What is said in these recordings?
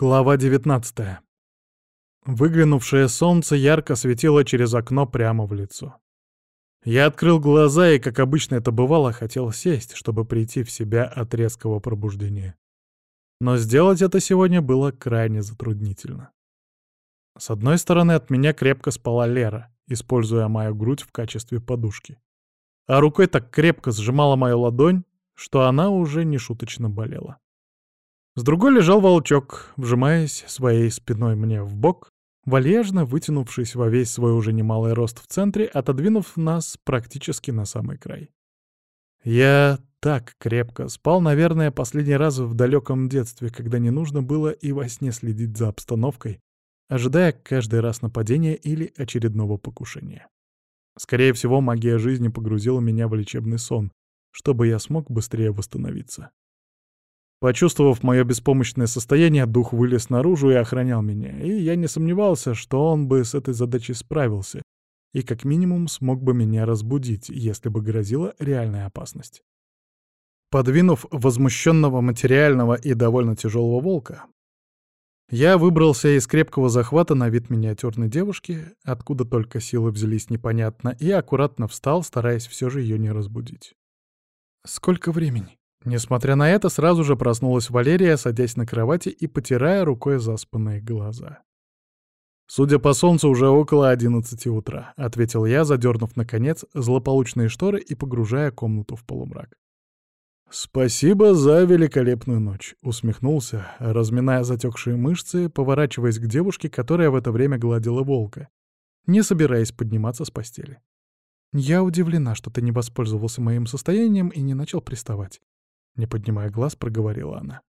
Глава 19. Выглянувшее солнце ярко светило через окно прямо в лицо. Я открыл глаза и, как обычно это бывало, хотел сесть, чтобы прийти в себя от резкого пробуждения. Но сделать это сегодня было крайне затруднительно. С одной стороны от меня крепко спала Лера, используя мою грудь в качестве подушки. А рукой так крепко сжимала мою ладонь, что она уже нешуточно болела. С другой лежал волчок, вжимаясь своей спиной мне в бок, вальяжно вытянувшись во весь свой уже немалый рост в центре, отодвинув нас практически на самый край. Я так крепко спал, наверное, последний раз в далеком детстве, когда не нужно было и во сне следить за обстановкой, ожидая каждый раз нападения или очередного покушения. Скорее всего, магия жизни погрузила меня в лечебный сон, чтобы я смог быстрее восстановиться. Почувствовав мое беспомощное состояние, дух вылез наружу и охранял меня, и я не сомневался, что он бы с этой задачей справился и как минимум смог бы меня разбудить, если бы грозила реальная опасность. Подвинув возмущенного материального и довольно тяжелого волка, я выбрался из крепкого захвата на вид миниатюрной девушки, откуда только силы взялись непонятно, и аккуратно встал, стараясь все же ее не разбудить. «Сколько времени?» Несмотря на это, сразу же проснулась Валерия, садясь на кровати и потирая рукой заспанные глаза. «Судя по солнцу, уже около одиннадцати утра», — ответил я, задернув, наконец, злополучные шторы и погружая комнату в полумрак. «Спасибо за великолепную ночь», — усмехнулся, разминая затекшие мышцы, поворачиваясь к девушке, которая в это время гладила волка, не собираясь подниматься с постели. «Я удивлена, что ты не воспользовался моим состоянием и не начал приставать. Не поднимая глаз, проговорила она.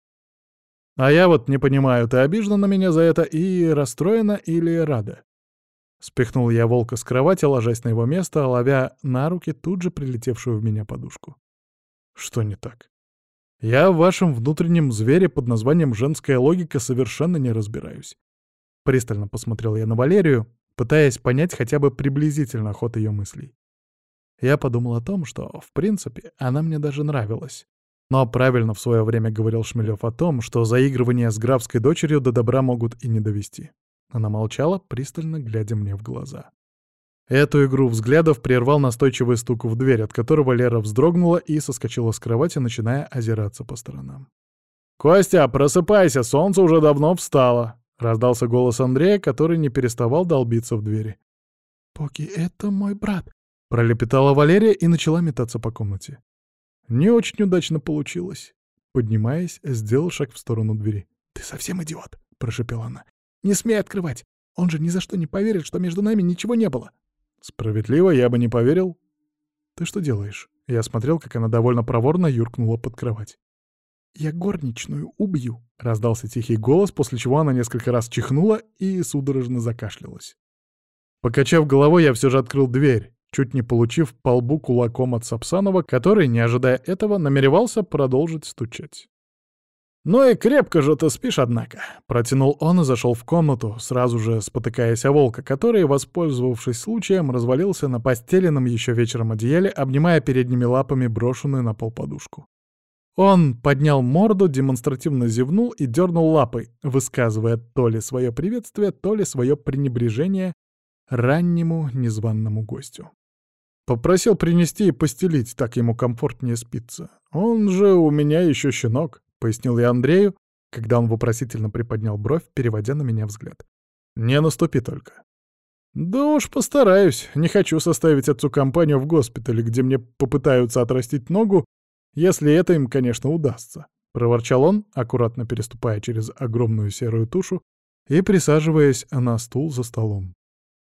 «А я вот не понимаю, ты обижена на меня за это и расстроена или рада?» Спихнул я волка с кровати, ложась на его место, ловя на руки тут же прилетевшую в меня подушку. «Что не так?» «Я в вашем внутреннем звере под названием «женская логика» совершенно не разбираюсь». Пристально посмотрел я на Валерию, пытаясь понять хотя бы приблизительно ход ее мыслей. Я подумал о том, что, в принципе, она мне даже нравилась. Но правильно в свое время говорил Шмелев о том, что заигрывания с графской дочерью до добра могут и не довести. Она молчала, пристально глядя мне в глаза. Эту игру взглядов прервал настойчивый стук в дверь, от которого Лера вздрогнула и соскочила с кровати, начиная озираться по сторонам. «Костя, просыпайся, солнце уже давно встало!» — раздался голос Андрея, который не переставал долбиться в двери. «Поки, это мой брат!» — пролепетала Валерия и начала метаться по комнате. Не очень удачно получилось. Поднимаясь, сделал шаг в сторону двери. «Ты совсем идиот!» — прошепела она. «Не смей открывать! Он же ни за что не поверит, что между нами ничего не было!» «Справедливо, я бы не поверил». «Ты что делаешь?» Я смотрел, как она довольно проворно юркнула под кровать. «Я горничную убью!» — раздался тихий голос, после чего она несколько раз чихнула и судорожно закашлялась. Покачав головой, я все же открыл дверь чуть не получив по лбу кулаком от Сапсанова, который, не ожидая этого, намеревался продолжить стучать. «Ну и крепко же ты спишь, однако», — протянул он и зашел в комнату, сразу же спотыкаясь о волка, который, воспользовавшись случаем, развалился на постеленном еще вечером одеяле, обнимая передними лапами брошенную на пол подушку. Он поднял морду, демонстративно зевнул и дернул лапой, высказывая то ли свое приветствие, то ли свое пренебрежение раннему незваному гостю. Попросил принести и постелить, так ему комфортнее спится. Он же у меня еще щенок, — пояснил я Андрею, когда он вопросительно приподнял бровь, переводя на меня взгляд. «Не наступи только». «Да уж постараюсь. Не хочу составить отцу компанию в госпитале, где мне попытаются отрастить ногу, если это им, конечно, удастся», — проворчал он, аккуратно переступая через огромную серую тушу и присаживаясь на стул за столом.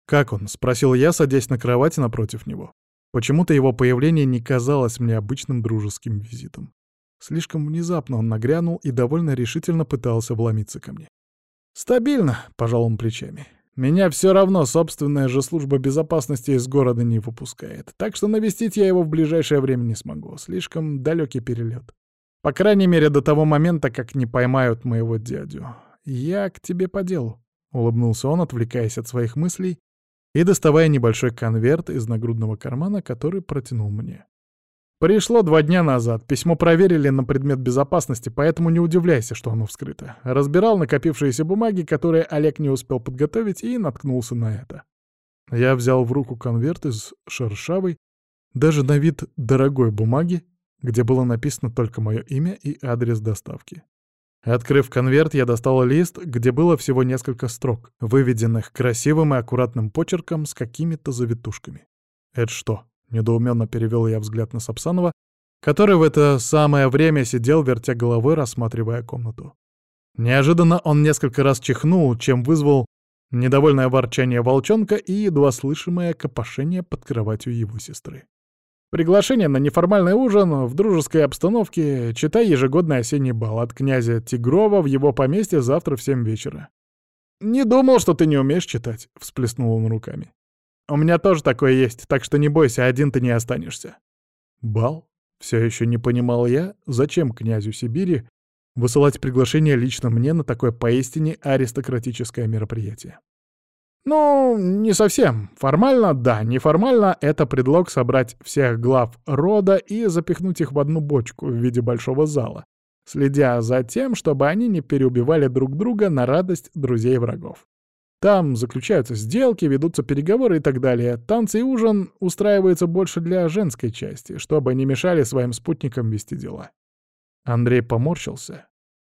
«Как он?» — спросил я, садясь на кровати напротив него. Почему-то его появление не казалось мне обычным дружеским визитом. Слишком внезапно он нагрянул и довольно решительно пытался вломиться ко мне. «Стабильно», — пожал он плечами. «Меня все равно собственная же служба безопасности из города не выпускает, так что навестить я его в ближайшее время не смогу. Слишком далекий перелет. По крайней мере, до того момента, как не поймают моего дядю. Я к тебе по делу», — улыбнулся он, отвлекаясь от своих мыслей и доставая небольшой конверт из нагрудного кармана, который протянул мне. Пришло два дня назад. Письмо проверили на предмет безопасности, поэтому не удивляйся, что оно вскрыто. Разбирал накопившиеся бумаги, которые Олег не успел подготовить, и наткнулся на это. Я взял в руку конверт из шершавой, даже на вид дорогой бумаги, где было написано только мое имя и адрес доставки. Открыв конверт, я достал лист, где было всего несколько строк, выведенных красивым и аккуратным почерком с какими-то завитушками. «Это что?» Недоуменно перевел я взгляд на Сапсанова, который в это самое время сидел, вертя головой, рассматривая комнату. Неожиданно он несколько раз чихнул, чем вызвал недовольное ворчание волчонка и едва слышимое копошение под кроватью его сестры. Приглашение на неформальный ужин в дружеской обстановке, читай ежегодный осенний бал от князя Тигрова в его поместье завтра в семь вечера. «Не думал, что ты не умеешь читать», — всплеснул он руками. У меня тоже такое есть, так что не бойся, один ты не останешься. Бал? Все еще не понимал я, зачем князю Сибири высылать приглашение лично мне на такое поистине аристократическое мероприятие. Ну, не совсем. Формально — да, неформально — это предлог собрать всех глав рода и запихнуть их в одну бочку в виде большого зала, следя за тем, чтобы они не переубивали друг друга на радость друзей и врагов. Там заключаются сделки, ведутся переговоры и так далее. Танцы и ужин устраиваются больше для женской части, чтобы не мешали своим спутникам вести дела. Андрей поморщился,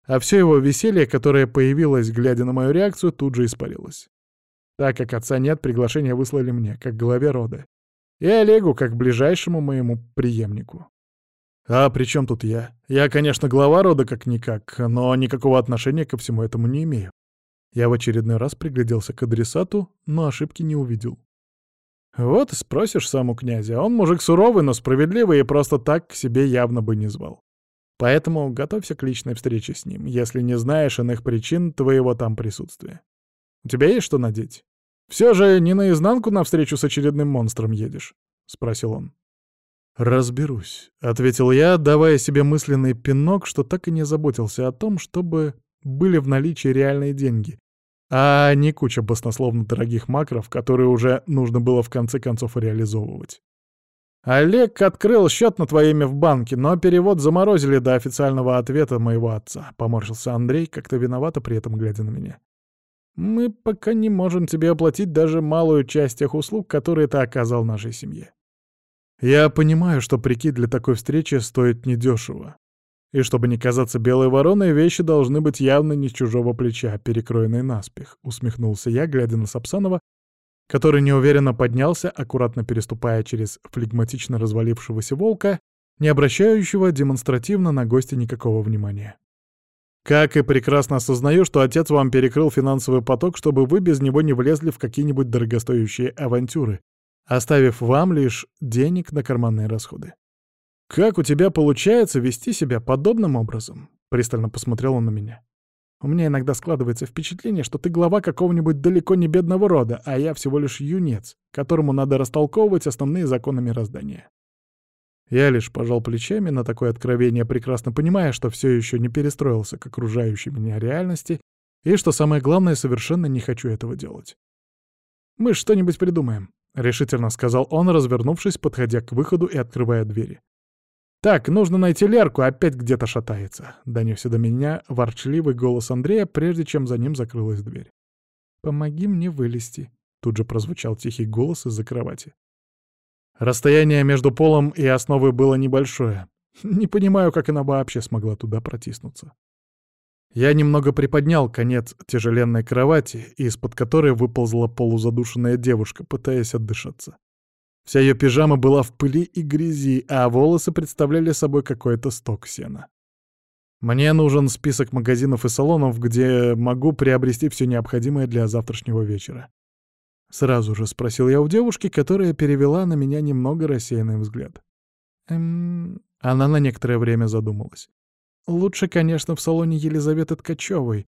а все его веселье, которое появилось, глядя на мою реакцию, тут же испарилось. Так как отца нет, приглашение выслали мне, как главе рода, и Олегу, как ближайшему моему преемнику. А при чем тут я? Я, конечно, глава рода как-никак, но никакого отношения ко всему этому не имею. Я в очередной раз пригляделся к адресату, но ошибки не увидел. Вот спросишь саму князя. Он мужик суровый, но справедливый и просто так к себе явно бы не звал. Поэтому готовься к личной встрече с ним, если не знаешь иных причин твоего там присутствия. У тебя есть что надеть? Все же не наизнанку навстречу с очередным монстром едешь? — спросил он. «Разберусь», — ответил я, давая себе мысленный пинок, что так и не заботился о том, чтобы были в наличии реальные деньги, а не куча баснословно дорогих макров, которые уже нужно было в конце концов реализовывать. «Олег открыл счет на твое имя в банке, но перевод заморозили до официального ответа моего отца», — поморщился Андрей, как-то виновато при этом глядя на меня. «Мы пока не можем тебе оплатить даже малую часть тех услуг, которые ты оказал нашей семье». «Я понимаю, что прикид для такой встречи стоит недешево. И чтобы не казаться белой вороной, вещи должны быть явно не чужого плеча, перекроенные наспех, усмехнулся я, глядя на Сапсанова, который неуверенно поднялся, аккуратно переступая через флегматично развалившегося волка, не обращающего демонстративно на гостя никакого внимания. Как и прекрасно осознаю, что отец вам перекрыл финансовый поток, чтобы вы без него не влезли в какие-нибудь дорогостоящие авантюры, оставив вам лишь денег на карманные расходы. «Как у тебя получается вести себя подобным образом?» — пристально посмотрел он на меня. «У меня иногда складывается впечатление, что ты глава какого-нибудь далеко не бедного рода, а я всего лишь юнец, которому надо растолковывать основные законы мироздания». Я лишь пожал плечами на такое откровение, прекрасно понимая, что все еще не перестроился к окружающей меня реальности и, что самое главное, совершенно не хочу этого делать. «Мы что-нибудь придумаем», — решительно сказал он, развернувшись, подходя к выходу и открывая двери. «Так, нужно найти Лерку, опять где-то шатается», — донесся до меня ворчливый голос Андрея, прежде чем за ним закрылась дверь. «Помоги мне вылезти», — тут же прозвучал тихий голос из-за кровати. Расстояние между полом и основой было небольшое. Не понимаю, как она вообще смогла туда протиснуться. Я немного приподнял конец тяжеленной кровати, из-под которой выползла полузадушенная девушка, пытаясь отдышаться. Вся ее пижама была в пыли и грязи, а волосы представляли собой какой-то сток сена. Мне нужен список магазинов и салонов, где могу приобрести все необходимое для завтрашнего вечера. Сразу же спросил я у девушки, которая перевела на меня немного рассеянный взгляд. Эм... Она на некоторое время задумалась. Лучше, конечно, в салоне Елизаветы Ткачевой,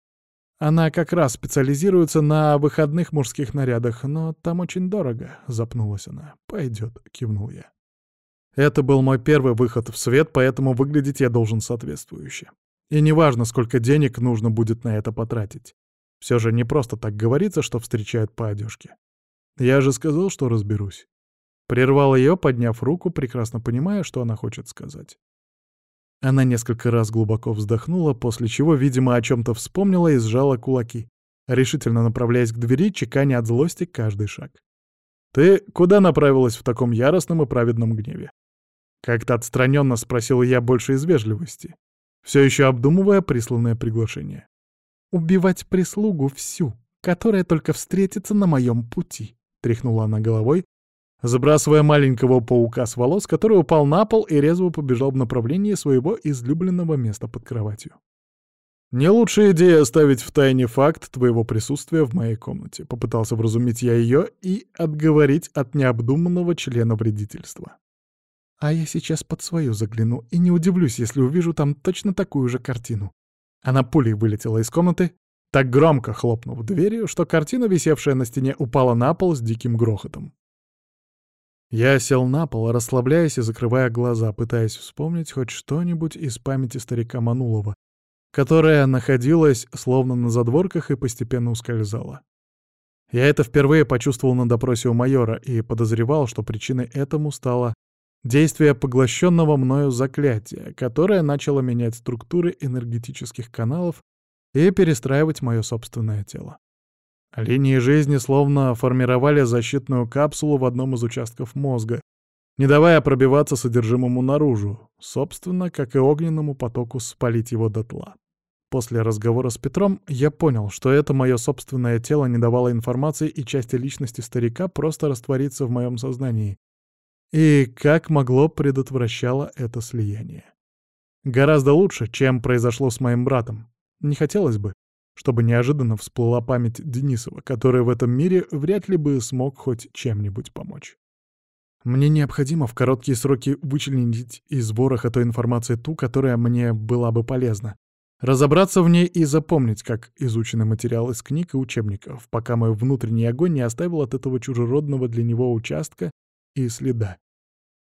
она как раз специализируется на выходных мужских нарядах, но там очень дорого», — запнулась она. «Пойдет», — кивнул я. Это был мой первый выход в свет, поэтому выглядеть я должен соответствующе. И неважно, сколько денег нужно будет на это потратить. Все же не просто так говорится, что встречают по одежке. Я же сказал, что разберусь. Прервал ее, подняв руку, прекрасно понимая, что она хочет сказать. Она несколько раз глубоко вздохнула, после чего, видимо, о чем-то вспомнила и сжала кулаки, решительно направляясь к двери, чеканя от злости каждый шаг. «Ты куда направилась в таком яростном и праведном гневе?» Как-то отстраненно спросил я больше из вежливости, все еще обдумывая присланное приглашение. «Убивать прислугу всю, которая только встретится на моем пути», — тряхнула она головой, забрасывая маленького паука с волос, который упал на пол и резво побежал в направлении своего излюбленного места под кроватью. «Не лучшая идея оставить в тайне факт твоего присутствия в моей комнате», — попытался вразумить я ее и отговорить от необдуманного члена вредительства. «А я сейчас под свою загляну и не удивлюсь, если увижу там точно такую же картину». Она пулей вылетела из комнаты, так громко хлопнув дверью, что картина, висевшая на стене, упала на пол с диким грохотом. Я сел на пол, расслабляясь и закрывая глаза, пытаясь вспомнить хоть что-нибудь из памяти старика Манулова, которая находилась словно на задворках и постепенно ускользала. Я это впервые почувствовал на допросе у майора и подозревал, что причиной этому стало действие поглощенного мною заклятия, которое начало менять структуры энергетических каналов и перестраивать мое собственное тело. Линии жизни словно формировали защитную капсулу в одном из участков мозга, не давая пробиваться содержимому наружу, собственно, как и огненному потоку спалить его дотла. После разговора с Петром я понял, что это мое собственное тело не давало информации и части личности старика просто раствориться в моем сознании. И как могло предотвращало это слияние. Гораздо лучше, чем произошло с моим братом. Не хотелось бы, чтобы неожиданно всплыла память Денисова, который в этом мире вряд ли бы смог хоть чем-нибудь помочь. Мне необходимо в короткие сроки вычленить из вороха той информации ту, которая мне была бы полезна. Разобраться в ней и запомнить, как изученный материал из книг и учебников, пока мой внутренний огонь не оставил от этого чужеродного для него участка и следа.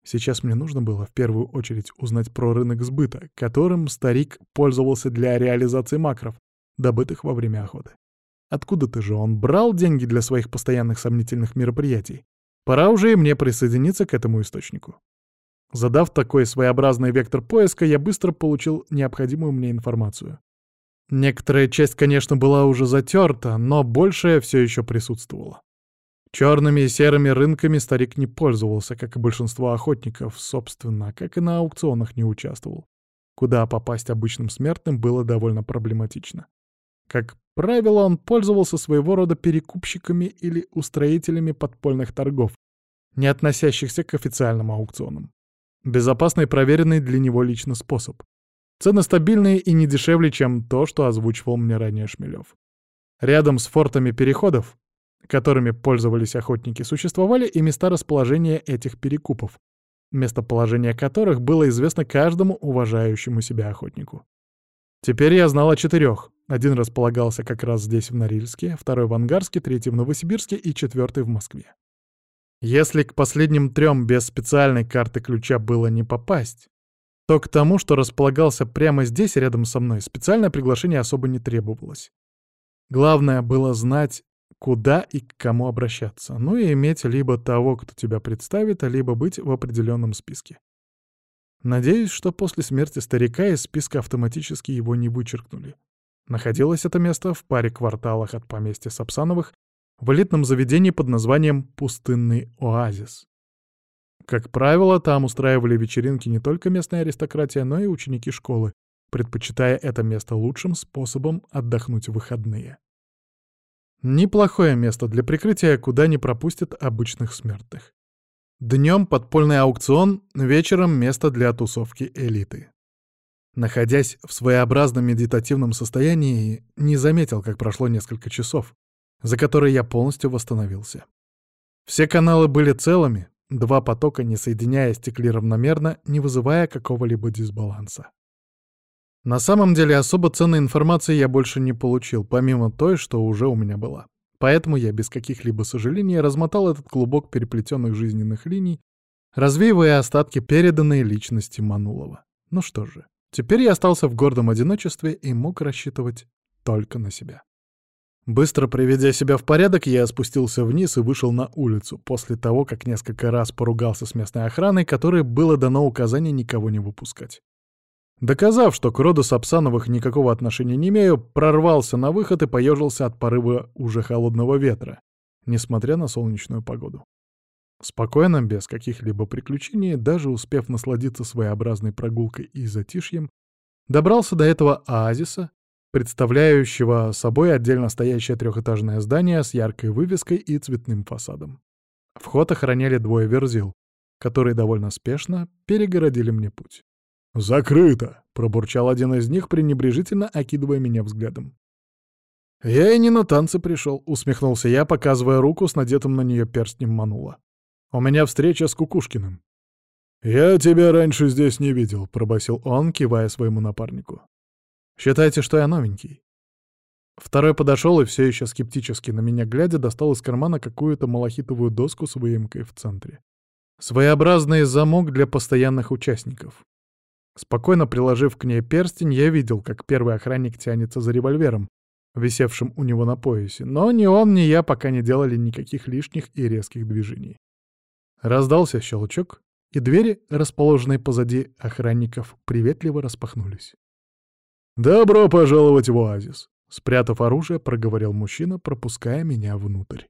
Сейчас мне нужно было в первую очередь узнать про рынок сбыта, которым старик пользовался для реализации макров, добытых во время охоты. Откуда-то же он брал деньги для своих постоянных сомнительных мероприятий. Пора уже и мне присоединиться к этому источнику. Задав такой своеобразный вектор поиска, я быстро получил необходимую мне информацию. Некоторая часть, конечно, была уже затерта, но большая все еще присутствовала. Черными и серыми рынками старик не пользовался, как и большинство охотников, собственно, как и на аукционах не участвовал, куда попасть обычным смертным было довольно проблематично. Как правило, он пользовался своего рода перекупщиками или устроителями подпольных торгов, не относящихся к официальным аукционам. Безопасный и проверенный для него лично способ. Цены стабильные и не дешевле, чем то, что озвучивал мне ранее Шмелев. Рядом с фортами переходов, которыми пользовались охотники, существовали и места расположения этих перекупов, местоположение которых было известно каждому уважающему себя охотнику. Теперь я знал о четырех. Один располагался как раз здесь, в Норильске, второй в Ангарске, третий в Новосибирске и четвертый в Москве. Если к последним трем без специальной карты ключа было не попасть, то к тому, что располагался прямо здесь, рядом со мной, специальное приглашение особо не требовалось. Главное было знать, куда и к кому обращаться, ну и иметь либо того, кто тебя представит, либо быть в определенном списке. Надеюсь, что после смерти старика из списка автоматически его не вычеркнули. Находилось это место в паре кварталах от поместья Сапсановых в элитном заведении под названием «Пустынный оазис». Как правило, там устраивали вечеринки не только местная аристократия, но и ученики школы, предпочитая это место лучшим способом отдохнуть в выходные. Неплохое место для прикрытия, куда не пропустят обычных смертных. Днем подпольный аукцион, вечером место для тусовки элиты. Находясь в своеобразном медитативном состоянии, не заметил, как прошло несколько часов, за которые я полностью восстановился. Все каналы были целыми, два потока, не соединяясь, текли равномерно, не вызывая какого-либо дисбаланса. На самом деле особо ценной информации я больше не получил, помимо той, что уже у меня была. Поэтому я без каких-либо сожалений размотал этот клубок переплетенных жизненных линий, развеивая остатки переданной личности Манулова. Ну что же, теперь я остался в гордом одиночестве и мог рассчитывать только на себя. Быстро приведя себя в порядок, я спустился вниз и вышел на улицу, после того, как несколько раз поругался с местной охраной, которой было дано указание никого не выпускать. Доказав, что к роду Сапсановых никакого отношения не имею, прорвался на выход и поежился от порыва уже холодного ветра, несмотря на солнечную погоду. Спокойно, без каких-либо приключений, даже успев насладиться своеобразной прогулкой и затишьем, добрался до этого оазиса, представляющего собой отдельно стоящее трехэтажное здание с яркой вывеской и цветным фасадом. Вход охраняли двое верзил, которые довольно спешно перегородили мне путь. «Закрыто!» — пробурчал один из них, пренебрежительно окидывая меня взглядом. «Я и не на танцы пришел», — усмехнулся я, показывая руку с надетым на нее перстнем манула. «У меня встреча с Кукушкиным». «Я тебя раньше здесь не видел», — пробасил он, кивая своему напарнику. Считайте, что я новенький. Второй подошел и все еще скептически на меня глядя достал из кармана какую-то малахитовую доску с выемкой в центре. Своеобразный замок для постоянных участников. Спокойно приложив к ней перстень, я видел, как первый охранник тянется за револьвером, висевшим у него на поясе, но ни он, ни я пока не делали никаких лишних и резких движений. Раздался щелчок, и двери, расположенные позади охранников, приветливо распахнулись. «Добро пожаловать в оазис!» — спрятав оружие, проговорил мужчина, пропуская меня внутрь.